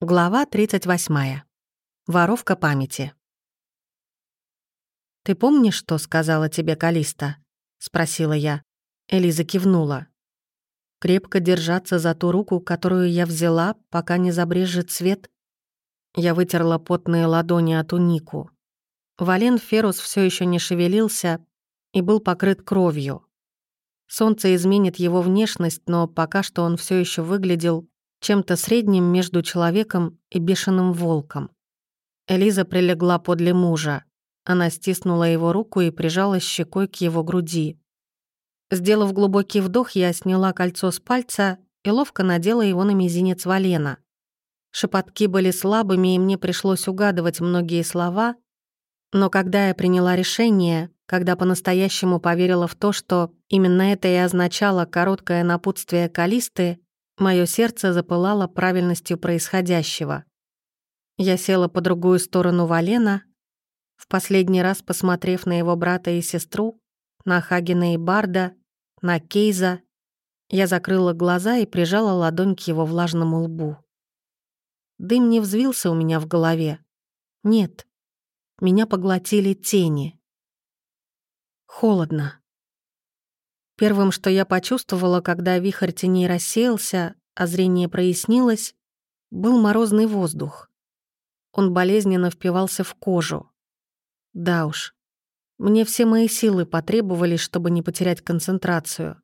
Глава 38. Воровка памяти. «Ты помнишь, что сказала тебе Калиста?» — спросила я. Элиза кивнула. «Крепко держаться за ту руку, которую я взяла, пока не забрежет свет». Я вытерла потные ладони от унику. Вален Ферус все еще не шевелился и был покрыт кровью. Солнце изменит его внешность, но пока что он все еще выглядел чем-то средним между человеком и бешеным волком. Элиза прилегла подле мужа. Она стиснула его руку и прижалась щекой к его груди. Сделав глубокий вдох, я сняла кольцо с пальца и ловко надела его на мизинец Валена. Шепотки были слабыми, и мне пришлось угадывать многие слова, но когда я приняла решение, когда по-настоящему поверила в то, что именно это и означало короткое напутствие Калисты, Моё сердце запылало правильностью происходящего. Я села по другую сторону Валена, в последний раз посмотрев на его брата и сестру, на Хагена и Барда, на Кейза, я закрыла глаза и прижала ладонь к его влажному лбу. Дым не взвился у меня в голове. Нет, меня поглотили тени. Холодно. Первым, что я почувствовала, когда вихрь теней рассеялся, а зрение прояснилось, был морозный воздух. Он болезненно впивался в кожу. Да уж, мне все мои силы потребовались, чтобы не потерять концентрацию.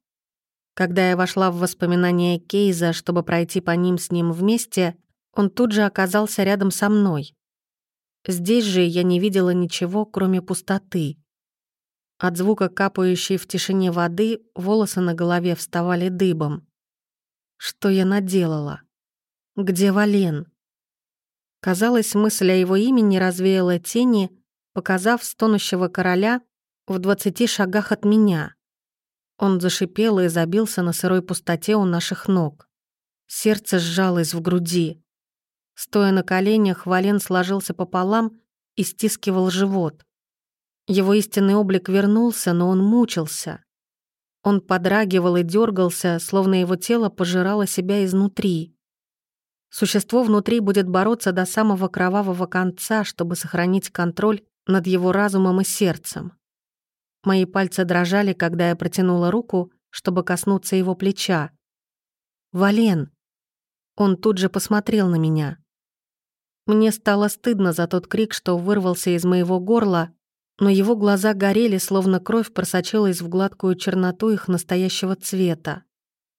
Когда я вошла в воспоминания Кейза, чтобы пройти по ним с ним вместе, он тут же оказался рядом со мной. Здесь же я не видела ничего, кроме пустоты. От звука капающей в тишине воды волосы на голове вставали дыбом. Что я наделала? Где Вален? Казалось, мысль о его имени развеяла тени, показав стонущего короля в двадцати шагах от меня. Он зашипел и забился на сырой пустоте у наших ног. Сердце сжалось в груди. Стоя на коленях, Вален сложился пополам и стискивал живот. Его истинный облик вернулся, но он мучился. Он подрагивал и дергался, словно его тело пожирало себя изнутри. Существо внутри будет бороться до самого кровавого конца, чтобы сохранить контроль над его разумом и сердцем. Мои пальцы дрожали, когда я протянула руку, чтобы коснуться его плеча. «Вален!» Он тут же посмотрел на меня. Мне стало стыдно за тот крик, что вырвался из моего горла, но его глаза горели, словно кровь просочилась в гладкую черноту их настоящего цвета.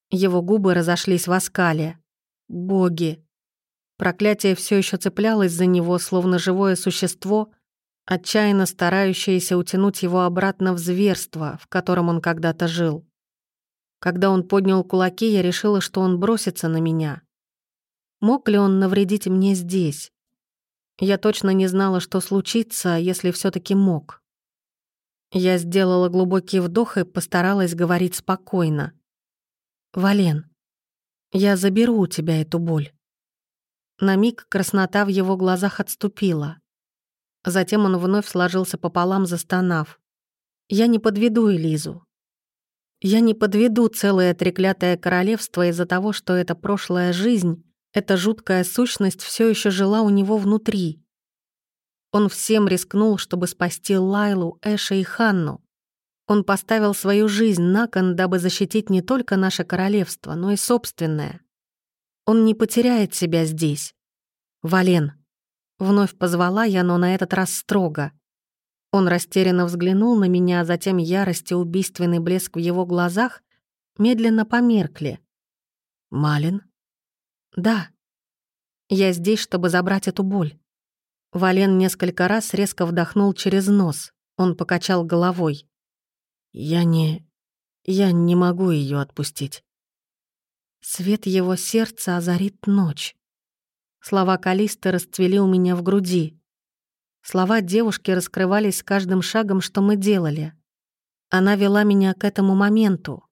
Его губы разошлись в оскале. Боги! Проклятие все еще цеплялось за него, словно живое существо, отчаянно старающееся утянуть его обратно в зверство, в котором он когда-то жил. Когда он поднял кулаки, я решила, что он бросится на меня. Мог ли он навредить мне здесь? Я точно не знала, что случится, если все таки мог. Я сделала глубокий вдох и постаралась говорить спокойно. «Вален, я заберу у тебя эту боль». На миг краснота в его глазах отступила. Затем он вновь сложился пополам, застонав. «Я не подведу Элизу. Я не подведу целое треклятое королевство из-за того, что эта прошлая жизнь эта жуткая сущность все еще жила у него внутри. Он всем рискнул, чтобы спасти Лайлу, Эша и Ханну. Он поставил свою жизнь на кон, дабы защитить не только наше королевство, но и собственное. Он не потеряет себя здесь. «Вален», — вновь позвала я, но на этот раз строго. Он растерянно взглянул на меня, а затем ярость и убийственный блеск в его глазах медленно померкли. «Малин?» «Да. Я здесь, чтобы забрать эту боль». Вален несколько раз резко вдохнул через нос. Он покачал головой. «Я не... я не могу ее отпустить». Свет его сердца озарит ночь. Слова Калисты расцвели у меня в груди. Слова девушки раскрывались с каждым шагом, что мы делали. Она вела меня к этому моменту.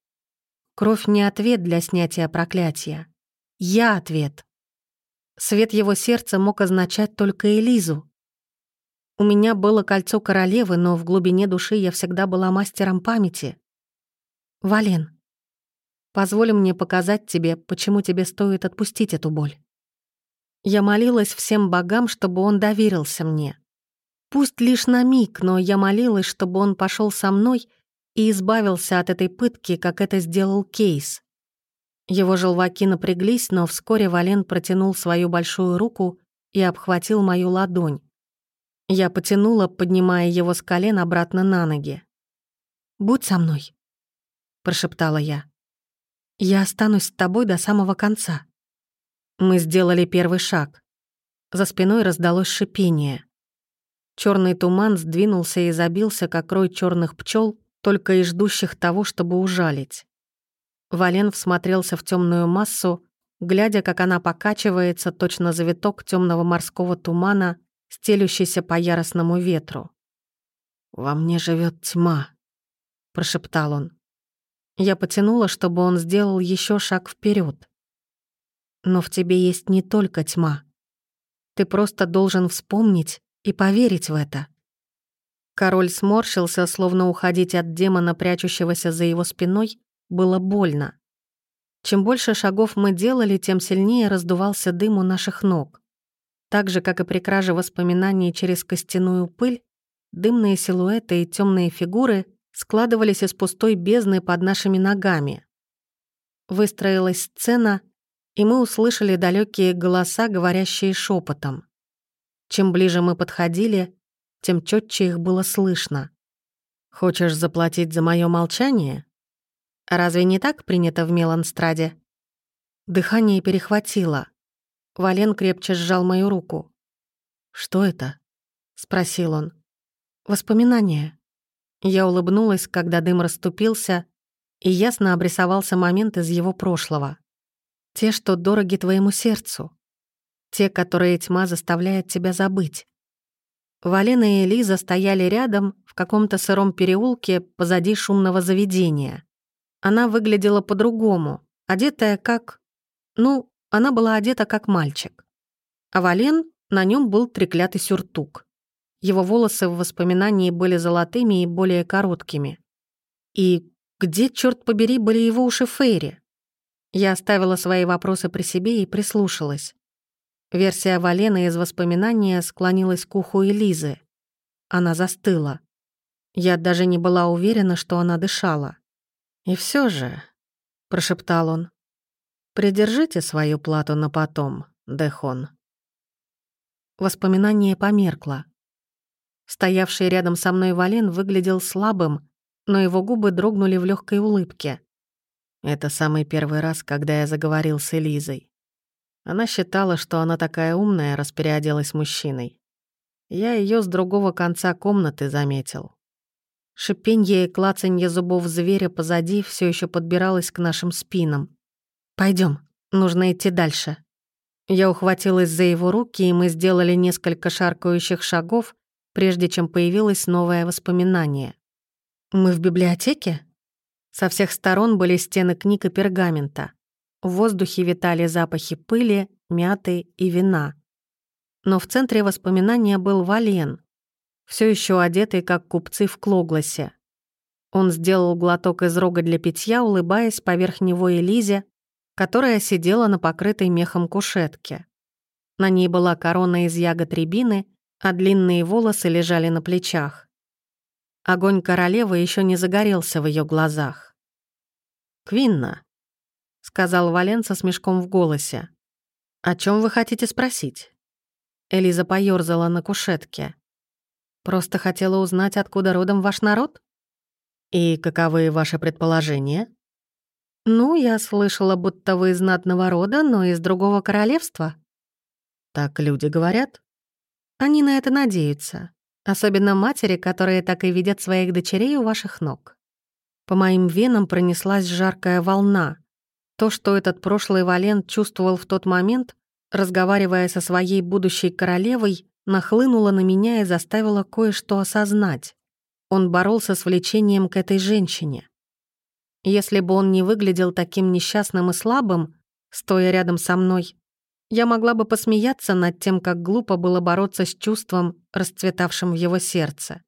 Кровь не ответ для снятия проклятия. Я ответ. Свет его сердца мог означать только Элизу. У меня было кольцо королевы, но в глубине души я всегда была мастером памяти. Вален, позволь мне показать тебе, почему тебе стоит отпустить эту боль. Я молилась всем богам, чтобы он доверился мне. Пусть лишь на миг, но я молилась, чтобы он пошел со мной и избавился от этой пытки, как это сделал Кейс. Его желваки напряглись, но вскоре Вален протянул свою большую руку и обхватил мою ладонь. Я потянула, поднимая его с колен обратно на ноги. «Будь со мной», — прошептала я. «Я останусь с тобой до самого конца». Мы сделали первый шаг. За спиной раздалось шипение. Черный туман сдвинулся и забился, как рой черных пчел, только и ждущих того, чтобы ужалить. Вален всмотрелся в темную массу, глядя, как она покачивается, точно завиток темного морского тумана, стелющийся по яростному ветру. «Во мне живет тьма», — прошептал он. Я потянула, чтобы он сделал еще шаг вперед. Но в тебе есть не только тьма. Ты просто должен вспомнить и поверить в это. Король сморщился, словно уходить от демона, прячущегося за его спиной, было больно. Чем больше шагов мы делали, тем сильнее раздувался дым у наших ног. Так же, как и при краже воспоминаний через костяную пыль, дымные силуэты и темные фигуры складывались из пустой бездны под нашими ногами. Выстроилась сцена, и мы услышали далекие голоса, говорящие шепотом. Чем ближе мы подходили, тем четче их было слышно. «Хочешь заплатить за мое молчание? Разве не так принято в Меланстраде?» Дыхание перехватило. Вален крепче сжал мою руку. «Что это?» — спросил он. «Воспоминания». Я улыбнулась, когда дым расступился, и ясно обрисовался момент из его прошлого. Те, что дороги твоему сердцу. Те, которые тьма заставляет тебя забыть. Валена и Элиза стояли рядом в каком-то сыром переулке позади шумного заведения. Она выглядела по-другому, одетая как... Ну, она была одета как мальчик. А Вален, на нем был треклятый сюртук. Его волосы в воспоминании были золотыми и более короткими. И где, черт побери, были его уши Фейри? Я оставила свои вопросы при себе и прислушалась. Версия Валены из воспоминания склонилась к уху Элизы. Она застыла. Я даже не была уверена, что она дышала. «И все же», — прошептал он, — «придержите свою плату на потом, Дехон». Воспоминание померкло. Стоявший рядом со мной Вален выглядел слабым, но его губы дрогнули в легкой улыбке. Это самый первый раз, когда я заговорил с Элизой. Она считала, что она такая умная, раз переоделась мужчиной. Я ее с другого конца комнаты заметил. Шипенье и клацанье зубов зверя позади все еще подбиралось к нашим спинам. Пойдем, нужно идти дальше. Я ухватилась за его руки, и мы сделали несколько шаркающих шагов, прежде чем появилось новое воспоминание. «Мы в библиотеке?» Со всех сторон были стены книг и пергамента. В воздухе витали запахи пыли, мяты и вина. Но в центре воспоминания был Вален, все еще одетый, как купцы в Клогласе. Он сделал глоток из рога для питья, улыбаясь поверх него Элизе, которая сидела на покрытой мехом кушетке. На ней была корона из ягод рябины, а длинные волосы лежали на плечах. Огонь королевы еще не загорелся в ее глазах. «Квинна», — сказал Вален со смешком в голосе. «О чем вы хотите спросить?» Элиза поёрзала на кушетке. «Просто хотела узнать, откуда родом ваш народ?» «И каковы ваши предположения?» «Ну, я слышала, будто вы из знатного рода, но из другого королевства». «Так люди говорят?» «Они на это надеются. Особенно матери, которые так и видят своих дочерей у ваших ног. По моим венам пронеслась жаркая волна. То, что этот прошлый Валент чувствовал в тот момент, разговаривая со своей будущей королевой, нахлынуло на меня и заставило кое-что осознать. Он боролся с влечением к этой женщине. Если бы он не выглядел таким несчастным и слабым, стоя рядом со мной, я могла бы посмеяться над тем, как глупо было бороться с чувством, расцветавшим в его сердце.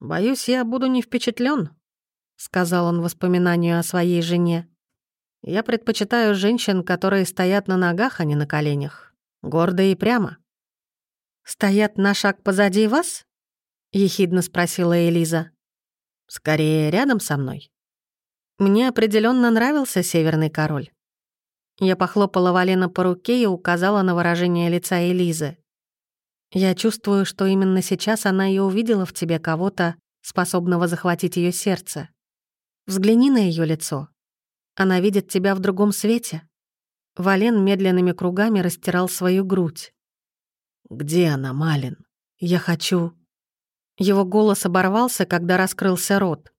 «Боюсь, я буду не впечатлен, сказал он воспоминанию о своей жене. «Я предпочитаю женщин, которые стоят на ногах, а не на коленях. Гордо и прямо. «Стоят на шаг позади вас?» — ехидно спросила Элиза. «Скорее рядом со мной». Мне определенно нравился Северный Король. Я похлопала Валена по руке и указала на выражение лица Элизы. Я чувствую, что именно сейчас она и увидела в тебе кого-то, способного захватить ее сердце. Взгляни на ее лицо. Она видит тебя в другом свете. Вален медленными кругами растирал свою грудь. «Где она, Малин? Я хочу...» Его голос оборвался, когда раскрылся рот.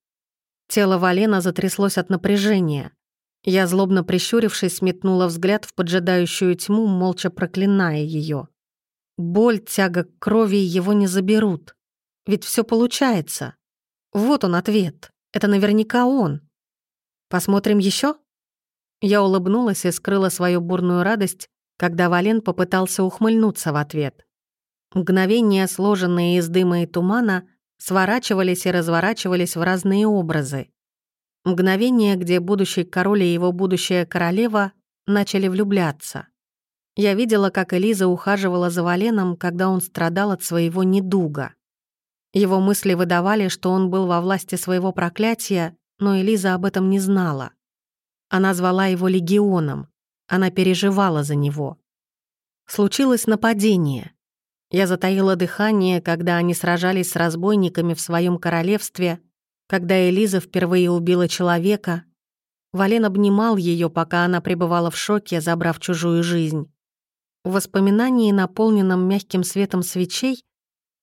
Тело Валена затряслось от напряжения. Я, злобно прищурившись, метнула взгляд в поджидающую тьму, молча проклиная ее. Боль, тяга к крови его не заберут. Ведь все получается. Вот он ответ. Это наверняка он. Посмотрим еще? Я улыбнулась и скрыла свою бурную радость, когда Вален попытался ухмыльнуться в ответ. Мгновения, сложенные из дыма и тумана, сворачивались и разворачивались в разные образы. Мгновение, где будущий король и его будущая королева начали влюбляться. Я видела, как Элиза ухаживала за Валеном, когда он страдал от своего недуга. Его мысли выдавали, что он был во власти своего проклятия, но Элиза об этом не знала. Она звала его легионом, она переживала за него. Случилось нападение. Я затаила дыхание, когда они сражались с разбойниками в своем королевстве, когда Элиза впервые убила человека. Вален обнимал ее, пока она пребывала в шоке, забрав чужую жизнь. В воспоминании, наполненном мягким светом свечей,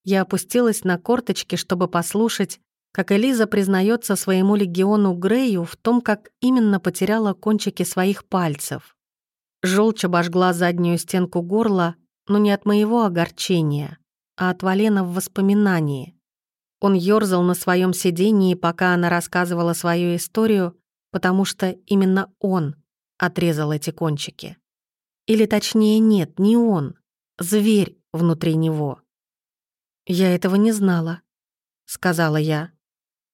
я опустилась на корточки, чтобы послушать, как Элиза признается своему легиону Грею в том, как именно потеряла кончики своих пальцев. Желчь обожгла заднюю стенку горла, но не от моего огорчения, а от Валена в воспоминании. Он ёрзал на своем сидении, пока она рассказывала свою историю, потому что именно он отрезал эти кончики. Или точнее нет, не он, зверь внутри него. «Я этого не знала», — сказала я.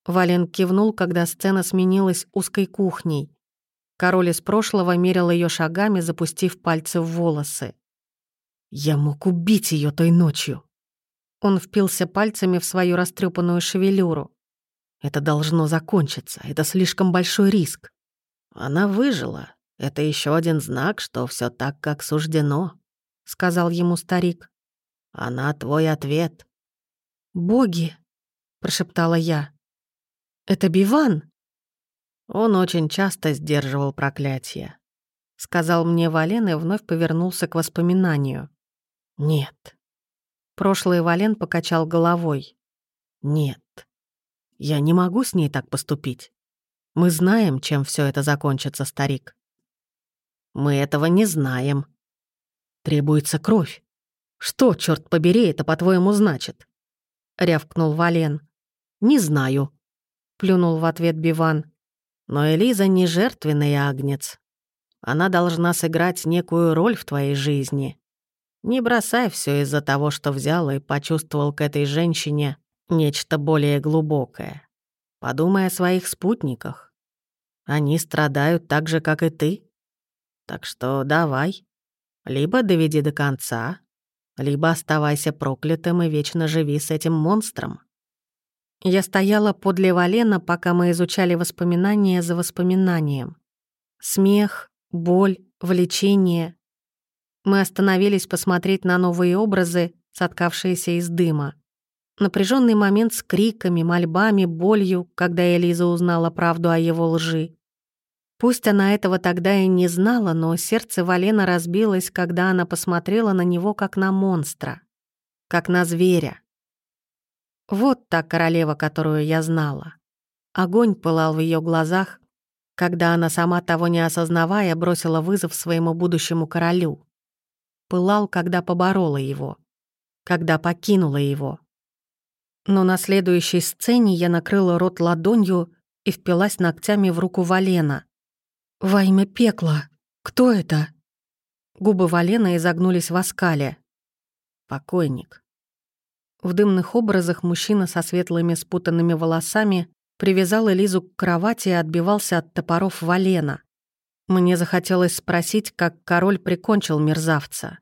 Вален кивнул, когда сцена сменилась узкой кухней. Король из прошлого мерил ее шагами, запустив пальцы в волосы. Я мог убить ее той ночью. Он впился пальцами в свою растрепанную шевелюру. Это должно закончиться, это слишком большой риск. Она выжила. Это еще один знак, что все так, как суждено, сказал ему старик. Она твой ответ. Боги, прошептала я. Это Биван. Он очень часто сдерживал проклятие. Сказал мне Вален и вновь повернулся к воспоминанию. «Нет». Прошлый Вален покачал головой. «Нет. Я не могу с ней так поступить. Мы знаем, чем все это закончится, старик». «Мы этого не знаем. Требуется кровь. Что, черт побери, это, по-твоему, значит?» Рявкнул Вален. «Не знаю», — плюнул в ответ Биван. «Но Элиза не жертвенный агнец. Она должна сыграть некую роль в твоей жизни. Не бросай все из-за того, что взял и почувствовал к этой женщине нечто более глубокое. Подумай о своих спутниках. Они страдают так же, как и ты. Так что давай. Либо доведи до конца, либо оставайся проклятым и вечно живи с этим монстром. Я стояла подле Валена, пока мы изучали воспоминания за воспоминанием. Смех, боль, влечение, мы остановились посмотреть на новые образы, соткавшиеся из дыма. Напряженный момент с криками, мольбами, болью, когда Элиза узнала правду о его лжи. Пусть она этого тогда и не знала, но сердце Валена разбилось, когда она посмотрела на него как на монстра, как на зверя. Вот та королева, которую я знала. Огонь пылал в ее глазах, когда она, сама того не осознавая, бросила вызов своему будущему королю пылал, когда поборола его, когда покинула его. Но на следующей сцене я накрыла рот ладонью и впилась ногтями в руку Валена. «Во имя пекла! Кто это?» Губы Валена изогнулись в оскале. «Покойник». В дымных образах мужчина со светлыми спутанными волосами привязал Элизу к кровати и отбивался от топоров Валена. Мне захотелось спросить, как король прикончил мерзавца.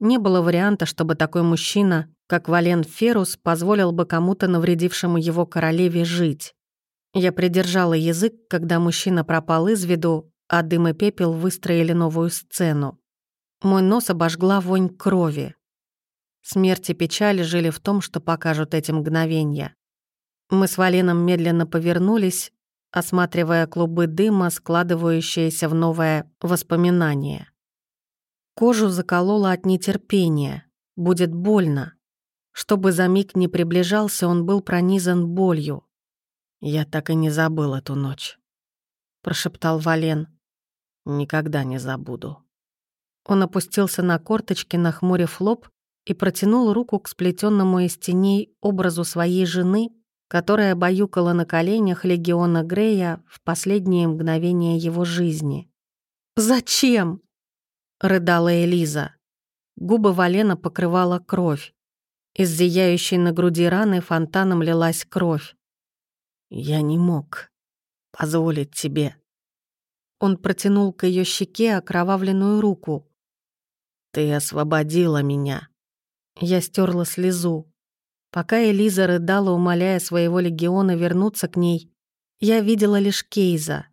Не было варианта, чтобы такой мужчина, как Вален Ферус, позволил бы кому-то навредившему его королеве жить. Я придержала язык, когда мужчина пропал из виду, а дым и пепел выстроили новую сцену. Мой нос обожгла вонь крови. Смерть и печаль жили в том, что покажут эти мгновения. Мы с Валеном медленно повернулись, осматривая клубы дыма, складывающиеся в новое воспоминание. Кожу закололо от нетерпения. Будет больно. Чтобы за миг не приближался, он был пронизан болью. «Я так и не забыл эту ночь», — прошептал Вален. «Никогда не забуду». Он опустился на корточки, нахмурив лоб, и протянул руку к сплетенному из теней образу своей жены, которая баюкала на коленях легиона Грея в последние мгновения его жизни. «Зачем?» — рыдала Элиза. Губы Валена покрывала кровь. Из зияющей на груди раны фонтаном лилась кровь. «Я не мог позволить тебе». Он протянул к ее щеке окровавленную руку. «Ты освободила меня». Я стерла слезу. Пока Элиза рыдала, умоляя своего легиона вернуться к ней, я видела лишь Кейза.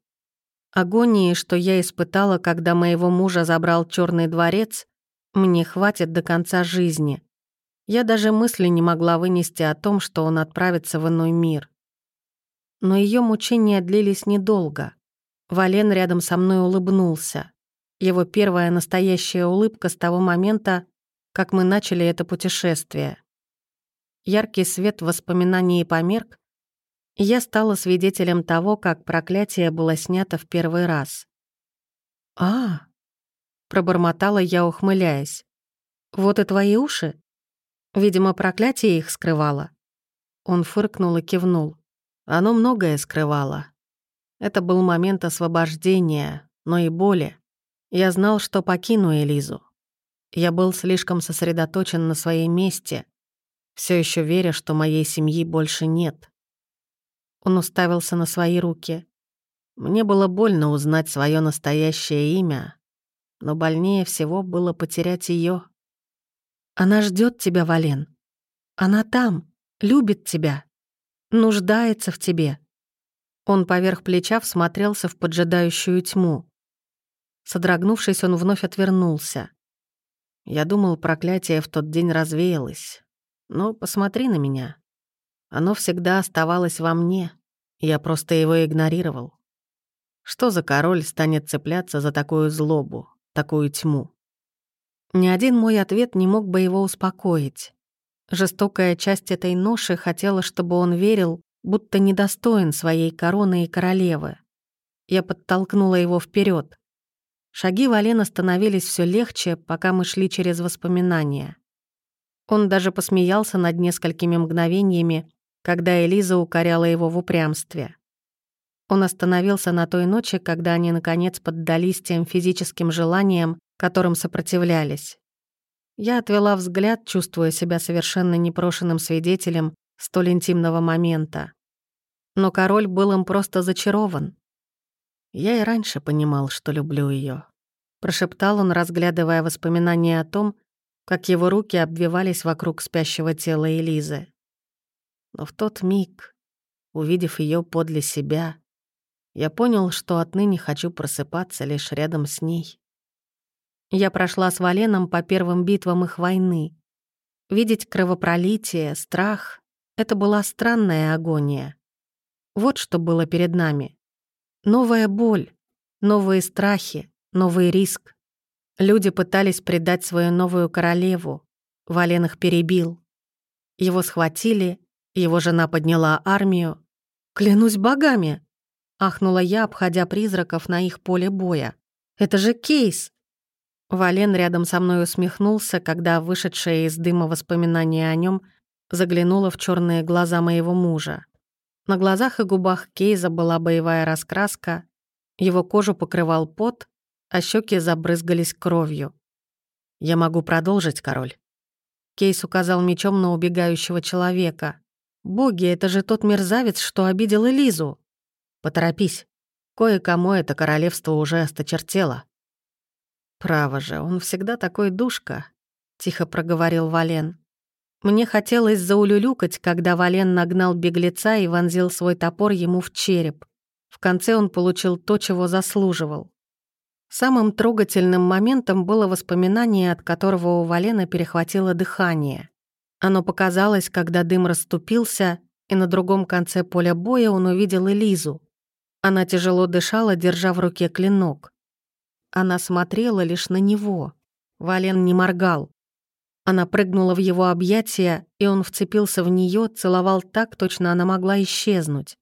Агонии, что я испытала, когда моего мужа забрал черный дворец, мне хватит до конца жизни. Я даже мысли не могла вынести о том, что он отправится в иной мир. Но ее мучения длились недолго. Вален рядом со мной улыбнулся. Его первая настоящая улыбка с того момента, как мы начали это путешествие. Яркий свет воспоминаний померк, и я стала свидетелем того, как проклятие было снято в первый раз. «А!» — пробормотала я, ухмыляясь. «Вот и твои уши?» Видимо, проклятие их скрывало. Он фыркнул и кивнул. Оно многое скрывало. Это был момент освобождения, но и боли. Я знал, что покину Элизу. Я был слишком сосредоточен на своей месте, все еще веря, что моей семьи больше нет. Он уставился на свои руки. Мне было больно узнать свое настоящее имя, но больнее всего было потерять ее. Она ждет тебя, Вален. Она там, любит тебя, нуждается в тебе. Он поверх плеча всмотрелся в поджидающую тьму. Содрогнувшись, он вновь отвернулся. Я думал, проклятие в тот день развеялось. Но посмотри на меня. Оно всегда оставалось во мне. Я просто его игнорировал. Что за король станет цепляться за такую злобу, такую тьму? Ни один мой ответ не мог бы его успокоить. Жестокая часть этой ноши хотела, чтобы он верил, будто недостоин своей короны и королевы. Я подтолкнула его вперед. Шаги Валена становились все легче, пока мы шли через воспоминания. Он даже посмеялся над несколькими мгновениями, когда Элиза укоряла его в упрямстве. Он остановился на той ночи, когда они, наконец, поддались тем физическим желаниям, которым сопротивлялись. Я отвела взгляд, чувствуя себя совершенно непрошенным свидетелем столь интимного момента. Но король был им просто зачарован. Я и раньше понимал, что люблю ее. Прошептал он, разглядывая воспоминания о том, как его руки обвивались вокруг спящего тела Элизы. Но в тот миг, увидев ее подле себя, я понял, что отныне хочу просыпаться лишь рядом с ней. Я прошла с Валеном по первым битвам их войны. Видеть кровопролитие, страх — это была странная агония. Вот что было перед нами. Новая боль, новые страхи, новый риск. Люди пытались предать свою новую королеву. Вален их перебил. Его схватили, его жена подняла армию. «Клянусь богами!» — ахнула я, обходя призраков на их поле боя. «Это же кейс!» Вален рядом со мной усмехнулся, когда вышедшая из дыма воспоминания о нем заглянула в черные глаза моего мужа. На глазах и губах Кейза была боевая раскраска, его кожу покрывал пот, а щеки забрызгались кровью. «Я могу продолжить, король?» Кейс указал мечом на убегающего человека. «Боги, это же тот мерзавец, что обидел Элизу!» «Поторопись. Кое-кому это королевство уже осточертело». Право же, он всегда такой душка. тихо проговорил Вален. Мне хотелось заулюлюкать, когда Вален нагнал беглеца и вонзил свой топор ему в череп. В конце он получил то, чего заслуживал. Самым трогательным моментом было воспоминание, от которого у Валена перехватило дыхание. Оно показалось, когда дым расступился, и на другом конце поля боя он увидел Элизу. Она тяжело дышала, держа в руке клинок. Она смотрела лишь на него. Вален не моргал. Она прыгнула в его объятия, и он вцепился в нее, целовал так, точно она могла исчезнуть.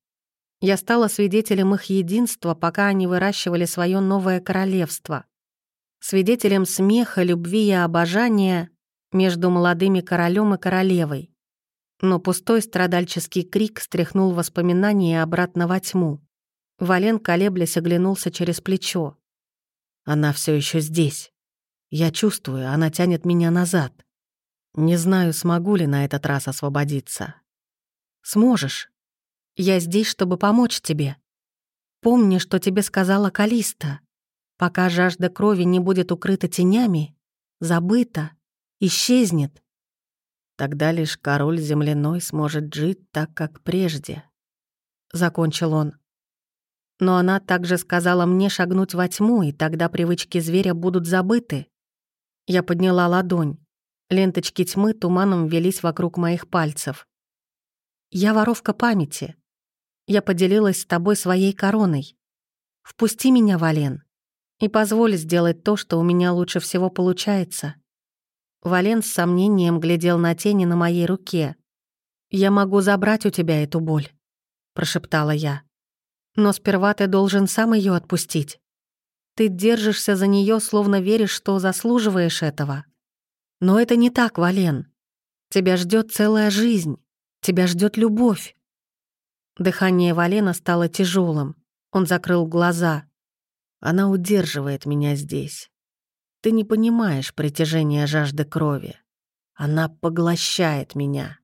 Я стала свидетелем их единства, пока они выращивали свое новое королевство. Свидетелем смеха, любви и обожания между молодыми королем и королевой. Но пустой страдальческий крик стряхнул воспоминания обратно во тьму. Вален, колеблясь, оглянулся через плечо. «Она все еще здесь. Я чувствую, она тянет меня назад. Не знаю, смогу ли на этот раз освободиться». «Сможешь», я здесь, чтобы помочь тебе. Помни, что тебе сказала Калиста. Пока жажда крови не будет укрыта тенями, забыта, исчезнет. Тогда лишь король земляной сможет жить так, как прежде. Закончил он. Но она также сказала мне шагнуть во тьму, и тогда привычки зверя будут забыты. Я подняла ладонь. Ленточки тьмы туманом велись вокруг моих пальцев. Я воровка памяти. Я поделилась с тобой своей короной. Впусти меня, Вален, и позволь сделать то, что у меня лучше всего получается». Вален с сомнением глядел на тени на моей руке. «Я могу забрать у тебя эту боль», — прошептала я. «Но сперва ты должен сам ее отпустить. Ты держишься за нее, словно веришь, что заслуживаешь этого. Но это не так, Вален. Тебя ждет целая жизнь. Тебя ждет любовь. Дыхание Валена стало тяжелым. Он закрыл глаза. Она удерживает меня здесь. Ты не понимаешь притяжения жажды крови. Она поглощает меня.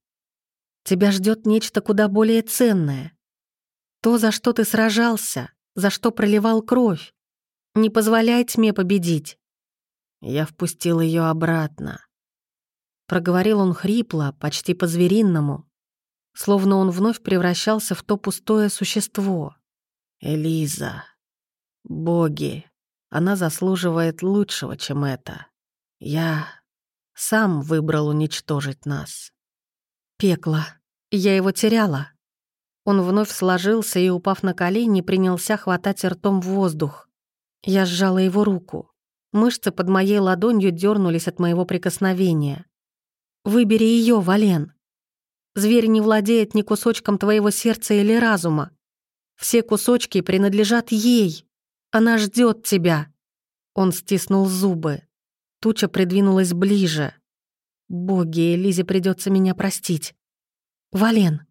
Тебя ждет нечто куда более ценное. То, за что ты сражался, за что проливал кровь. Не позволяй тьме победить. Я впустил ее обратно. Проговорил он хрипло, почти по-зверинному, словно он вновь превращался в то пустое существо. «Элиза, боги, она заслуживает лучшего, чем это. Я сам выбрал уничтожить нас». «Пекло. Я его теряла». Он вновь сложился и, упав на колени, принялся хватать ртом в воздух. Я сжала его руку. Мышцы под моей ладонью дернулись от моего прикосновения. «Выбери ее, Вален!» Зверь не владеет ни кусочком твоего сердца или разума. Все кусочки принадлежат ей. Она ждет тебя». Он стиснул зубы. Туча придвинулась ближе. «Боги, Лизе придется меня простить». «Вален».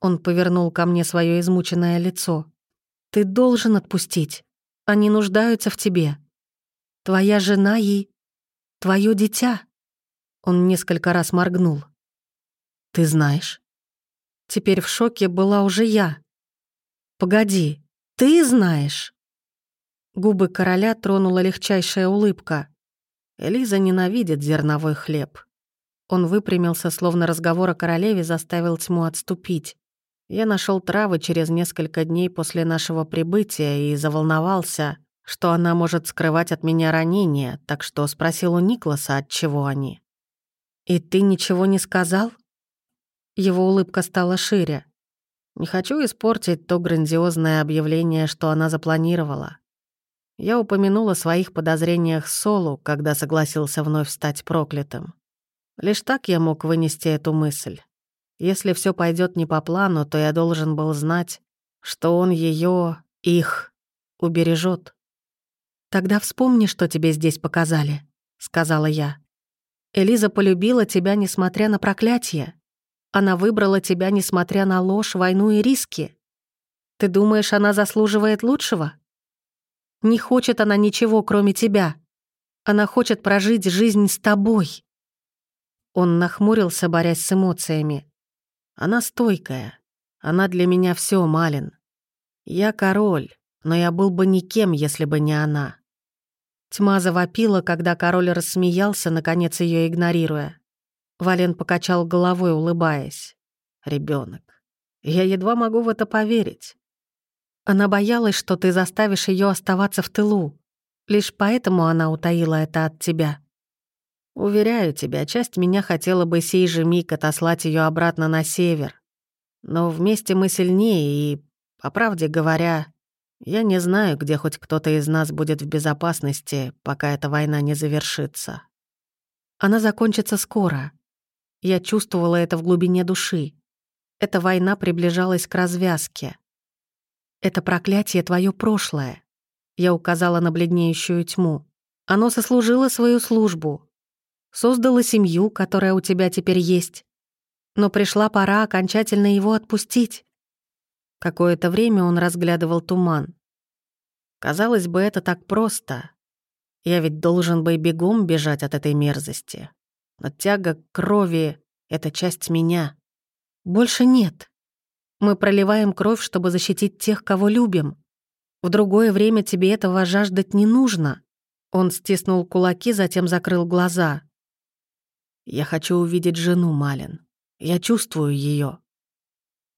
Он повернул ко мне свое измученное лицо. «Ты должен отпустить. Они нуждаются в тебе. Твоя жена и... твое дитя». Он несколько раз моргнул. Ты знаешь? Теперь в шоке была уже я. Погоди, ты знаешь? Губы короля тронула легчайшая улыбка. Элиза ненавидит зерновой хлеб. Он выпрямился, словно разговор о королеве заставил тьму отступить. Я нашел травы через несколько дней после нашего прибытия и заволновался, что она может скрывать от меня ранения, так что спросил у Никласа, от чего они. «И ты ничего не сказал?» Его улыбка стала шире. Не хочу испортить то грандиозное объявление, что она запланировала. Я упомянул о своих подозрениях Солу, когда согласился вновь стать проклятым. Лишь так я мог вынести эту мысль. Если все пойдет не по плану, то я должен был знать, что он ее, их, убережет. «Тогда вспомни, что тебе здесь показали», — сказала я. «Элиза полюбила тебя, несмотря на проклятие. Она выбрала тебя, несмотря на ложь, войну и риски. Ты думаешь, она заслуживает лучшего? Не хочет она ничего, кроме тебя. Она хочет прожить жизнь с тобой. Он нахмурился, борясь с эмоциями. Она стойкая. Она для меня все, Малин. Я король, но я был бы никем, если бы не она. Тьма завопила, когда король рассмеялся, наконец ее игнорируя. Вален покачал головой, улыбаясь. Ребенок. Я едва могу в это поверить. Она боялась, что ты заставишь ее оставаться в тылу. Лишь поэтому она утаила это от тебя. Уверяю тебя, часть меня хотела бы сей же миг отослать ее обратно на север. Но вместе мы сильнее, и, по правде говоря, я не знаю, где хоть кто-то из нас будет в безопасности, пока эта война не завершится. Она закончится скоро. Я чувствовала это в глубине души. Эта война приближалась к развязке. Это проклятие твое прошлое. Я указала на бледнеющую тьму. Оно сослужило свою службу. Создало семью, которая у тебя теперь есть. Но пришла пора окончательно его отпустить. Какое-то время он разглядывал туман. Казалось бы, это так просто. Я ведь должен бы и бегом бежать от этой мерзости. Но тяга к крови — это часть меня. Больше нет. Мы проливаем кровь, чтобы защитить тех, кого любим. В другое время тебе этого жаждать не нужно». Он стиснул кулаки, затем закрыл глаза. «Я хочу увидеть жену, Малин. Я чувствую ее,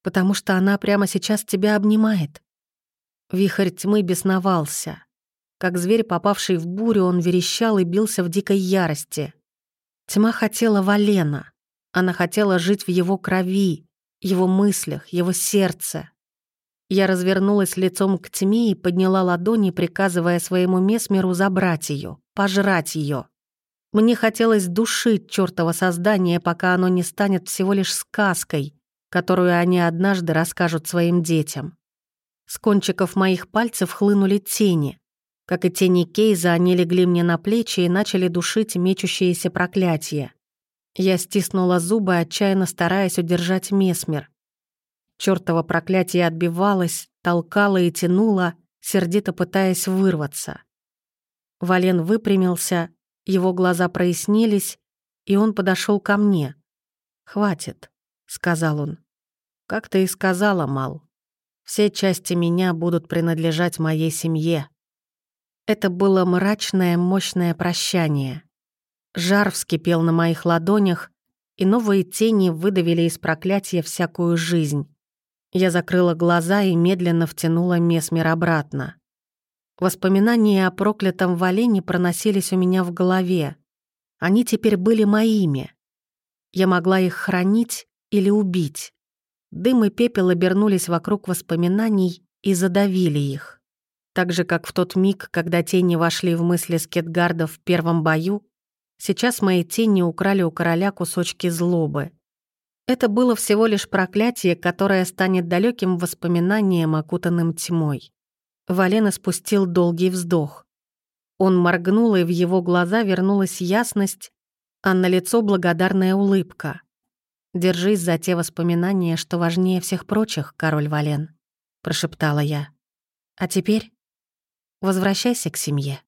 Потому что она прямо сейчас тебя обнимает». Вихрь тьмы бесновался. Как зверь, попавший в бурю, он верещал и бился в дикой ярости. Тьма хотела Валена. Она хотела жить в его крови, его мыслях, его сердце. Я развернулась лицом к тьме и подняла ладони, приказывая своему месмеру забрать ее, пожрать ее. Мне хотелось душить чёртово создание, пока оно не станет всего лишь сказкой, которую они однажды расскажут своим детям. С кончиков моих пальцев хлынули тени. Как и тени Кейза, они легли мне на плечи и начали душить мечущиеся проклятия. Я стиснула зубы, отчаянно стараясь удержать месмер. Чёртово проклятие отбивалось, толкало и тянуло, сердито пытаясь вырваться. Вален выпрямился, его глаза прояснились, и он подошел ко мне. «Хватит», — сказал он. «Как ты и сказала, Мал, все части меня будут принадлежать моей семье». Это было мрачное, мощное прощание. Жар вскипел на моих ладонях, и новые тени выдавили из проклятия всякую жизнь. Я закрыла глаза и медленно втянула Месмер обратно. Воспоминания о проклятом Валене проносились у меня в голове. Они теперь были моими. Я могла их хранить или убить. Дым и пепел обернулись вокруг воспоминаний и задавили их. Так же, как в тот миг, когда тени вошли в мысли Скетгарда в первом бою, Сейчас мои тени украли у короля кусочки злобы. Это было всего лишь проклятие, которое станет далеким воспоминанием, окутанным тьмой. Валена спустил долгий вздох. Он моргнул, и в его глаза вернулась ясность, а на лицо благодарная улыбка. «Держись за те воспоминания, что важнее всех прочих, король Вален», — прошептала я. «А теперь возвращайся к семье».